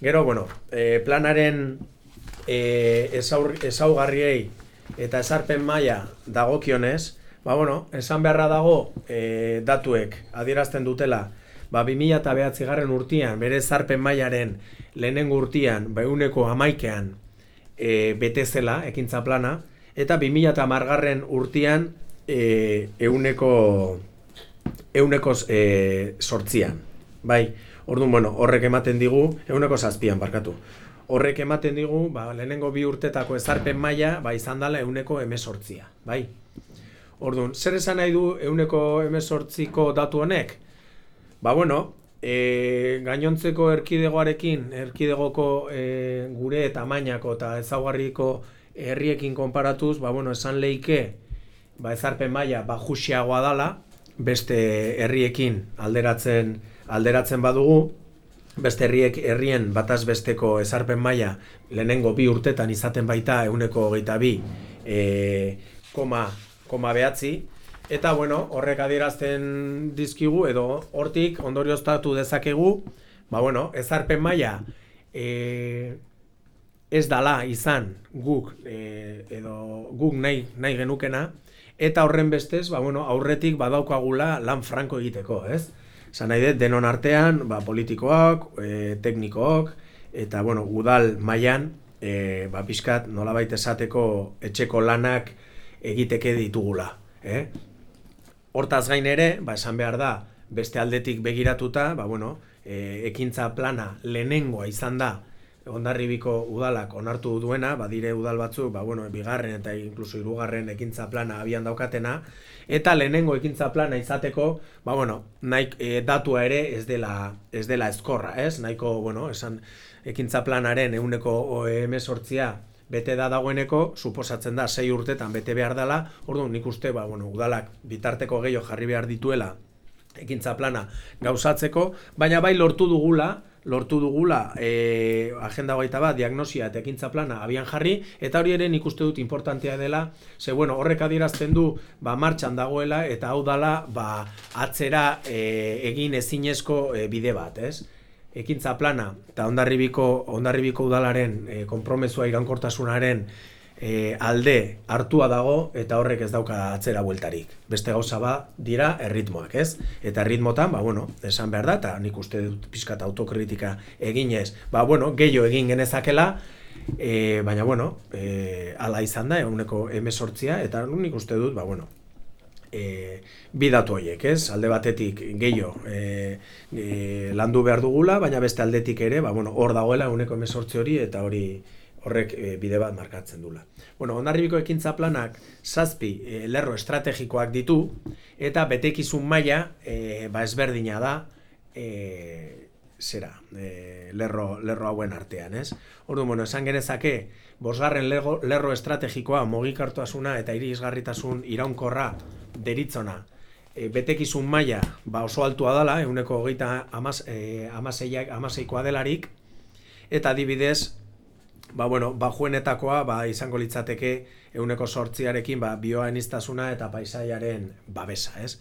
Gero, bueno, e, planaren e, ezaur, ezaugarriei eta esarpen maila dagokionez, ba, bueno, esan beharra dago e, datuek adierazten dutela, ba, 2000 eta behatzi urtian, bere zarpen mailaren lehenengo urtian, ba, euneko amaikean e, bete zela, ekintza plana, eta 2000 eta margarren urtian e, euneko, euneko e, sortzian. Bai, orduan, bueno, horrek ematen digu, euneko zazpian, barkatu. Horrek ematen digu, ba, lehenengo bi urtetako ezarpen maila, ba, izan dela euneko emesortzia, bai. Orduan, zer esan nahi du euneko emesortziko datu honek? Ba, bueno, e, gainontzeko erkidegoarekin, erkidegoko e, gure eta mainako eta ezaugarriko herriekin konparatuz, ba, bueno, esan leike, ba, ezarpen maila ba, jusiagoa dala, beste herriekin alderatzen alderatzen badugu, beste herriek herrien bataz besteko ezarpen maila lehenengo bi urtetan izaten baita euneko hogeita bi e, koma, koma behatzi, Eta bueno, horrek adierazten dizkigu edo hortik ondorioztatu dezakegu, ba bueno, ezarpen maila e, ez dala izan guk e, edo guk nahi, nahi genukena eta horren bestez, ba bueno, aurretik badaukagula lan franko egiteko, ez? Zan nahi dut, denon artean, ba, politikoak, e, teknikoak, eta, bueno, udal mailan e, ba, pixkat, nolabait esateko etxeko lanak egiteke ditugula. Eh? Hortaz gain ere, ba, esan behar da, beste aldetik begiratuta, ba, bueno, e, ekintza plana lehenengoa izan da, ondarribiko udalak onartu duena, badire udal batzu, ba, bueno, bigarren eta inkluso hirugarren ekintza plana abian daukatena, eta lehenengo ekintza plana izateko, ba, bueno, nahi, e, datua ere ez dela, ez dela ezkorra, ez? Nahiko, bueno, esan ekintza planaren euneko emesortzia bete da dagoeneko, suposatzen da, sei urtetan bete behar dela, orduan nik uste, ba, bueno, udalak bitarteko gehiago jarri behar dituela ekintza plana gauzatzeko, baina bai lortu dugula, lortu dugula e, agenda baita bat, diagnosia eta ekintza plana abian jarri, eta hori ere nik uste dut importantea dela, ze bueno, horrek adierazten du, ba, martxan dagoela, eta hau dala, ba, atzera e, egin ezinezko e, bide bat, ez? ekintza plana eta ondarribiko ondarribiko udalaren e, konpromesua irankortasunaren e, alde hartua dago eta horrek ez dauka atzera bueltarik. Beste gauza ba dira erritmoak, ez? Eta erritmotan, ba bueno, esan behar da eta nik uste dut pizkat autokritika eginez, ba bueno, gehiago egin genezakela, e, baina bueno, e, ala izan da, eguneko emesortzia, eta nik uste dut, ba bueno, e, bidatu horiek, ez? Alde batetik gehiago e, e, landu behar dugula, baina beste aldetik ere, ba, bueno, hor dagoela uneko emesortzi hori eta hori horrek e, bide bat markatzen dula. Bueno, onarribiko ekintza planak zazpi e, lerro estrategikoak ditu eta betekizun maila e, ba ezberdina da e, zera, e, lerro, lerro hauen artean, ez? Ordu, bueno, esan genezake, bosgarren lerro estrategikoa, mogikartuasuna eta irisgarritasun iraunkorra deritzona e, betekizun maila ba oso altua dela, euneko hogeita amaz, e, amaseikoa delarik, eta adibidez, ba, bueno, ba juenetakoa ba, izango litzateke euneko sortziarekin ba, bioa eta paisaiaren babesa, ez?